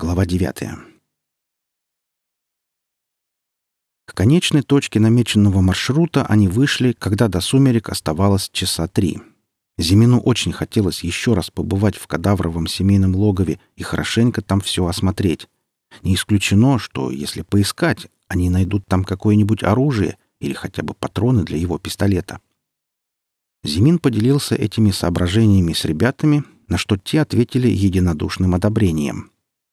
Глава девятая. К конечной точке намеченного маршрута они вышли, когда до сумерек оставалось часа три. Зимину очень хотелось еще раз побывать в кадавровом семейном логове и хорошенько там все осмотреть. Не исключено, что, если поискать, они найдут там какое-нибудь оружие или хотя бы патроны для его пистолета. Зимин поделился этими соображениями с ребятами, на что те ответили единодушным одобрением.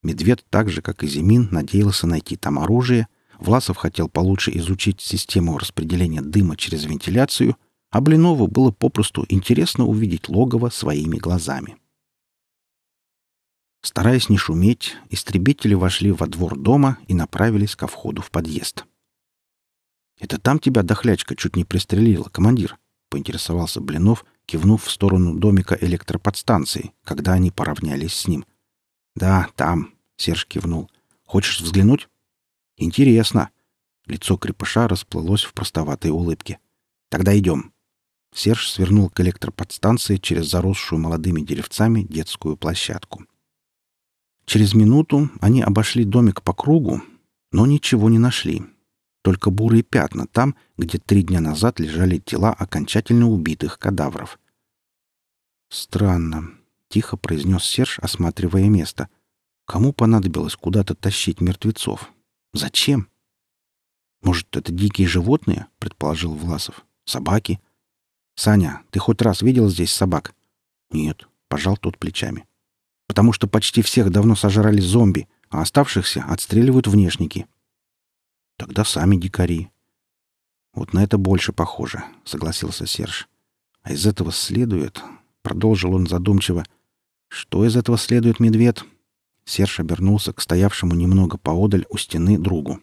Медведь так же, как и Зимин, надеялся найти там оружие — Власов хотел получше изучить систему распределения дыма через вентиляцию, а Блинову было попросту интересно увидеть логово своими глазами. Стараясь не шуметь, истребители вошли во двор дома и направились ко входу в подъезд. «Это там тебя дохлячка чуть не пристрелила, командир?» — поинтересовался Блинов, кивнув в сторону домика электроподстанции, когда они поравнялись с ним. «Да, там», — Серж кивнул. «Хочешь взглянуть?» «Интересно». Лицо крепыша расплылось в простоватой улыбке. «Тогда идем». Серж свернул к электроподстанции через заросшую молодыми деревцами детскую площадку. Через минуту они обошли домик по кругу, но ничего не нашли. Только бурые пятна там, где три дня назад лежали тела окончательно убитых кадавров. «Странно», — тихо произнес Серж, осматривая место. «Кому понадобилось куда-то тащить мертвецов? Зачем? Может, это дикие животные, предположил Власов. Собаки? Саня, ты хоть раз видел здесь собак? Нет, пожал тот плечами. Потому что почти всех давно сожрали зомби, а оставшихся отстреливают внешники. Тогда сами дикари. Вот на это больше похоже, согласился Серж. А из этого следует, продолжил он задумчиво, что из этого следует, медведь? Серж обернулся к стоявшему немного поодаль у стены другу.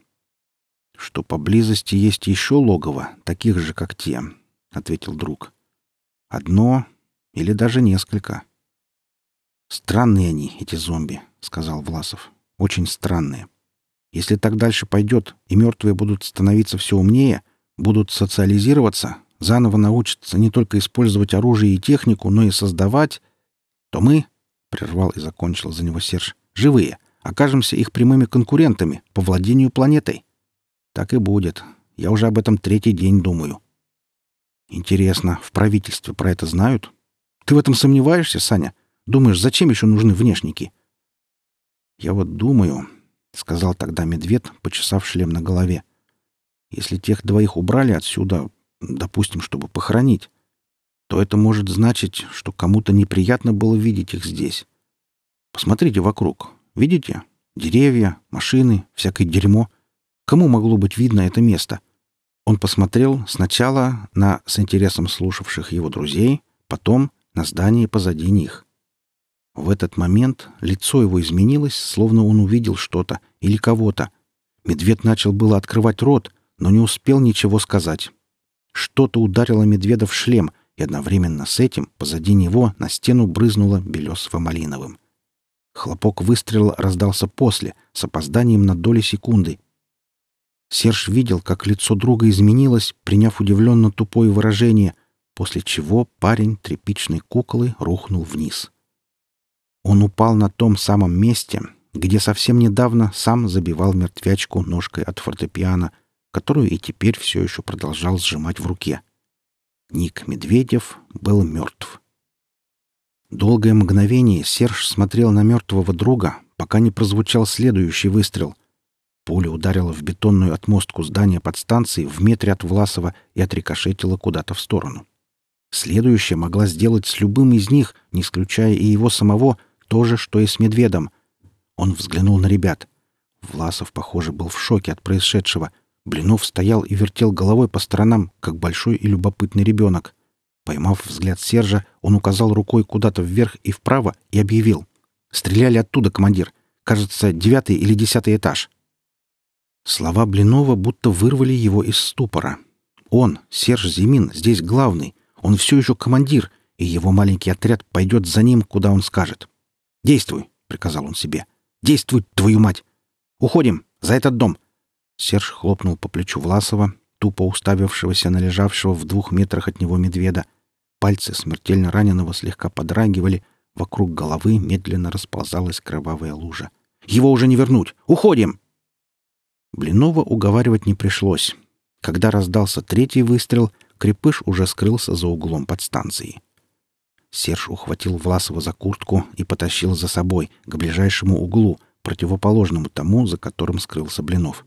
«Что поблизости есть еще логово, таких же, как те», — ответил друг. «Одно или даже несколько». «Странные они, эти зомби», — сказал Власов. «Очень странные. Если так дальше пойдет, и мертвые будут становиться все умнее, будут социализироваться, заново научатся не только использовать оружие и технику, но и создавать, то мы...» — прервал и закончил за него Серж живые, окажемся их прямыми конкурентами по владению планетой. Так и будет. Я уже об этом третий день думаю. Интересно, в правительстве про это знают? Ты в этом сомневаешься, Саня? Думаешь, зачем еще нужны внешники? Я вот думаю, — сказал тогда медведь, почесав шлем на голове. Если тех двоих убрали отсюда, допустим, чтобы похоронить, то это может значить, что кому-то неприятно было видеть их здесь. Посмотрите вокруг. Видите? Деревья, машины, всякое дерьмо. Кому могло быть видно это место? Он посмотрел сначала на с интересом слушавших его друзей, потом на здание позади них. В этот момент лицо его изменилось, словно он увидел что-то или кого-то. Медведь начал было открывать рот, но не успел ничего сказать. Что-то ударило медведа в шлем, и одновременно с этим позади него на стену брызнуло белесово-малиновым. Хлопок выстрела раздался после, с опозданием на доли секунды. Серж видел, как лицо друга изменилось, приняв удивленно тупое выражение, после чего парень тряпичной куклы рухнул вниз. Он упал на том самом месте, где совсем недавно сам забивал мертвячку ножкой от фортепиано, которую и теперь все еще продолжал сжимать в руке. Ник Медведев был мертв. Долгое мгновение Серж смотрел на мертвого друга, пока не прозвучал следующий выстрел. Пуля ударила в бетонную отмостку здания подстанции в метре от Власова и отрикошетила куда-то в сторону. Следующая могла сделать с любым из них, не исключая и его самого, то же, что и с медведом. Он взглянул на ребят. Власов, похоже, был в шоке от происшедшего. Блинов стоял и вертел головой по сторонам, как большой и любопытный ребенок. Поймав взгляд Сержа, он указал рукой куда-то вверх и вправо и объявил. «Стреляли оттуда, командир. Кажется, девятый или десятый этаж». Слова Блинова будто вырвали его из ступора. Он, Серж Зимин, здесь главный. Он все еще командир, и его маленький отряд пойдет за ним, куда он скажет. «Действуй!» — приказал он себе. «Действуй, твою мать! Уходим! За этот дом!» Серж хлопнул по плечу Власова, тупо уставившегося на лежавшего в двух метрах от него медведа. Пальцы смертельно раненого слегка подрагивали, вокруг головы медленно расползалась кровавая лужа. Его уже не вернуть! Уходим!» Блинова уговаривать не пришлось. Когда раздался третий выстрел, крепыш уже скрылся за углом подстанции. Серж ухватил Власова за куртку и потащил за собой к ближайшему углу, противоположному тому, за которым скрылся Блинов.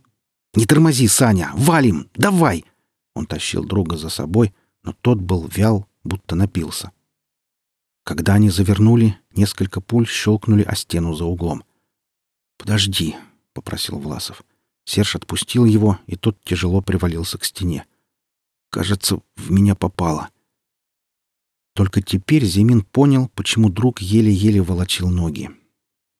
«Не тормози, Саня! Валим! Давай!» Он тащил друга за собой, но тот был вял, будто напился. Когда они завернули, несколько пуль щелкнули о стену за углом. «Подожди», — попросил Власов. Серж отпустил его, и тот тяжело привалился к стене. «Кажется, в меня попало». Только теперь Зимин понял, почему друг еле-еле волочил ноги.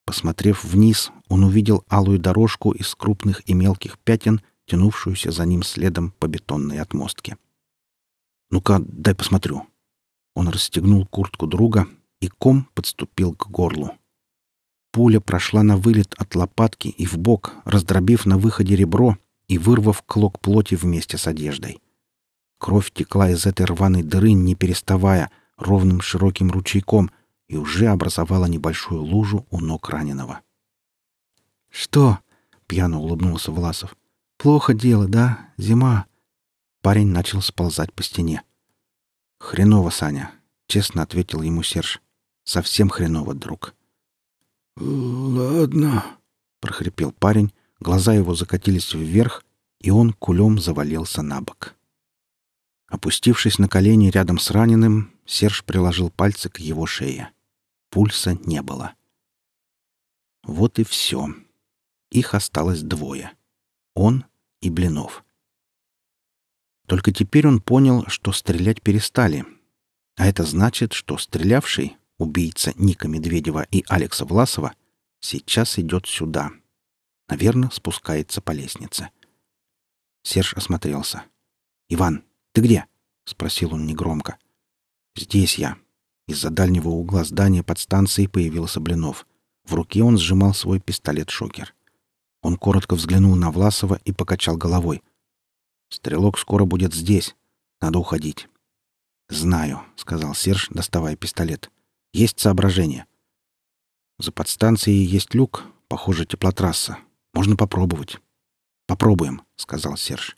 Посмотрев вниз, он увидел алую дорожку из крупных и мелких пятен, тянувшуюся за ним следом по бетонной отмостке. «Ну-ка, дай посмотрю». Он расстегнул куртку друга, и ком подступил к горлу. Пуля прошла на вылет от лопатки и в бок, раздробив на выходе ребро и вырвав клок плоти вместе с одеждой. Кровь текла из этой рваной дыры, не переставая, ровным широким ручейком и уже образовала небольшую лужу у ног раненого. «Что?» — пьяно улыбнулся Власов. «Плохо дело, да? Зима?» Парень начал сползать по стене. «Хреново, Саня», — честно ответил ему Серж. «Совсем хреново, друг». «Ладно», — прохрипел парень, глаза его закатились вверх, и он кулем завалился на бок. Опустившись на колени рядом с раненым, Серж приложил пальцы к его шее. Пульса не было. Вот и все. Их осталось двое. Он и Блинов. Только теперь он понял, что стрелять перестали. А это значит, что стрелявший, убийца Ника Медведева и Алекса Власова, сейчас идет сюда. Наверное, спускается по лестнице. Серж осмотрелся. «Иван, ты где?» — спросил он негромко. «Здесь я». Из-за дальнего угла здания под станцией появился Блинов. В руке он сжимал свой пистолет-шокер. Он коротко взглянул на Власова и покачал головой. «Стрелок скоро будет здесь. Надо уходить». «Знаю», — сказал Серж, доставая пистолет. «Есть соображение». «За подстанцией есть люк, похоже, теплотрасса. Можно попробовать». «Попробуем», — сказал Серж.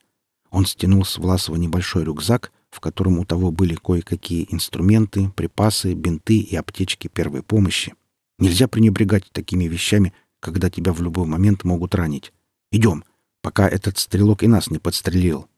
Он стянул с Власова небольшой рюкзак, в котором у того были кое-какие инструменты, припасы, бинты и аптечки первой помощи. Нельзя пренебрегать такими вещами, когда тебя в любой момент могут ранить. Идем, пока этот стрелок и нас не подстрелил.